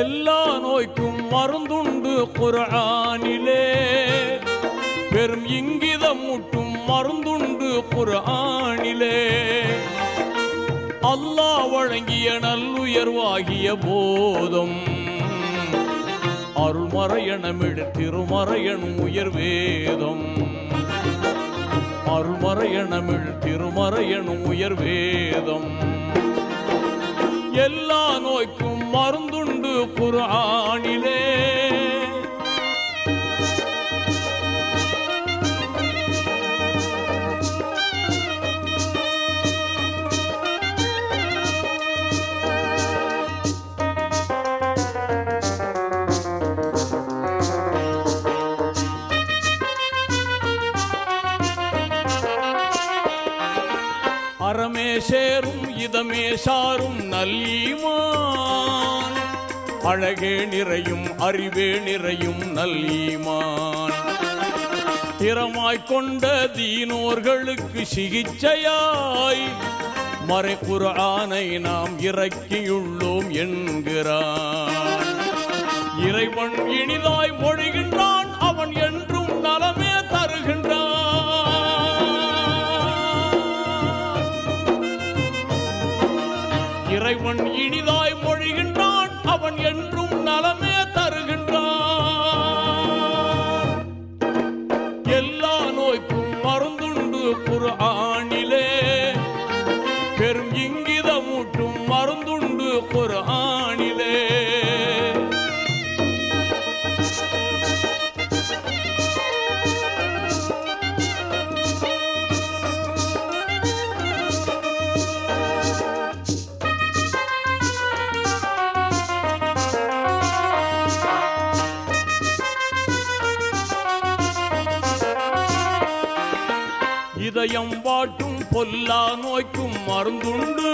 எல்லா நோய்க்கும் மருந்துண்டு குரானிலே பெரும் இங்கிதம் முட்டும் மருந்துண்டு குரானிலே அல்லாஹ் வழங்கிய நல்லுயர்வாகிய போதும். அருள்மறையணமிடு திருமறையணும் உயர்வேதம். அருள்மறையணமிழ் திருமறையன் உயர் வேதம் எல்லா நோய்க்கும் மருந்துண்டு குர்ஆனிலே அறமே சேரும் சாரும் நல்லீமான். அழகே நிறையும் அறிவே நிறையும் நல்லீமான். திறமாய்க் கொண்ட தீனோர்களுக்கு சிகிச்சையாய் மறை நாம் இறக்கியுள்ளோம் என்கிறான். இறைவன் இனிதாய் மொழிகின்றான் இறைவன் இனிதாய் மொழிகின்றான். அவன் என்றும் இதயம் வாட்டும் பொல்லா நோய்க்கும் மருந்துண்டு.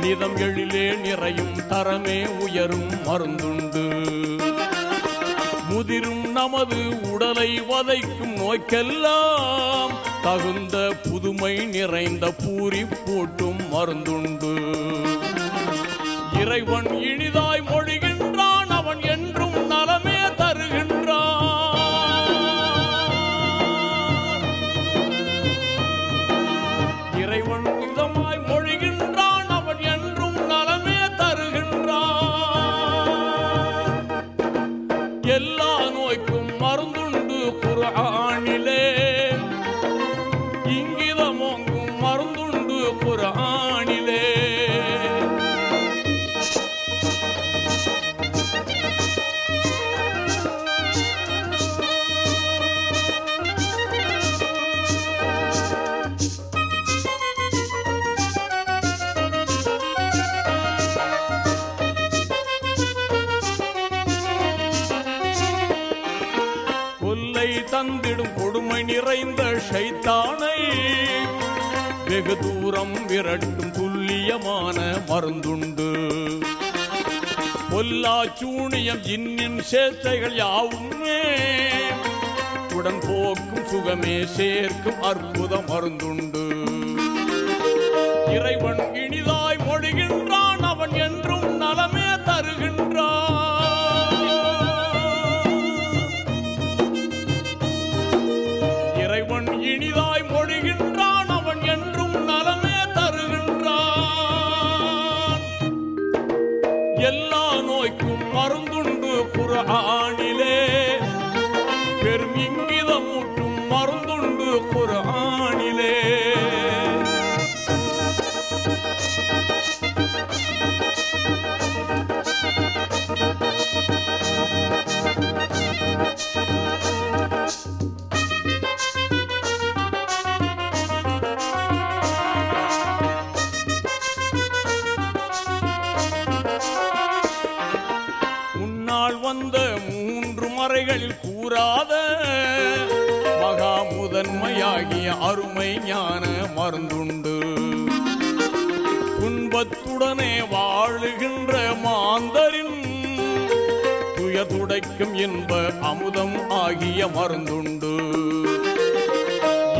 நிதம் எழிலே நிறையும் தரமே உயரும் மருந்துண்டு. முதிரும் நமது உடலை வதைக்கும் நோய்க்கெல்லாம் தகுந்த புதுமை நிறைந்த பூரி பூட்டும் மருந்துண்டு. இறைவன் இனிதாய் தந்திடும் கொடுமை நிறைந்த ஷைத்தானை. வெகு தூரம் விரட்டும் துல்லியமான மருந்துண்டு. பொல்லா சூனியம் இன்னின் சேஷ்டைகள் யாவுமே உடன் போக்கும் சுகமே சேர்க்கும் அற்புத மருந்துண்டு. இறைவன் இனிதான் மூன்று மறைகளில் கூறாத மகா முதன்மையாகிய அருமை ஞான மருந்துண்டு. துன்பத்துடனே வாழுகின்ற மாந்தரின் துய துடைக்கும் இன்ப அமுதம் ஆகிய மருந்துண்டு.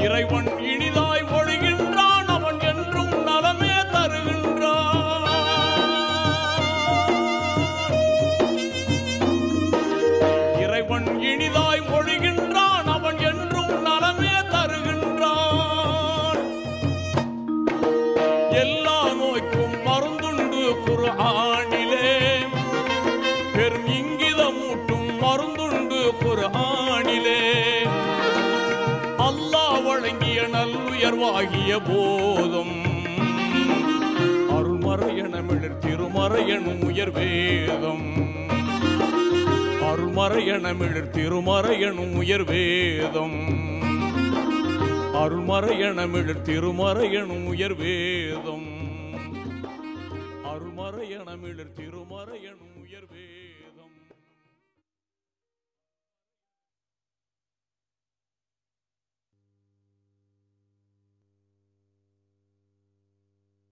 இறைவன் உயர்வாகிய போதும். அருள்மறையனமிழர் திருமறையனும் உயர்வேதம் அருள்மறையனமிழர் திருமறையனும் உயர்வேதம் அருள்மறையனமிழர் திருமறையனும் உயர்வேதம் அருள்மறையனமிழர் திருமறையனும்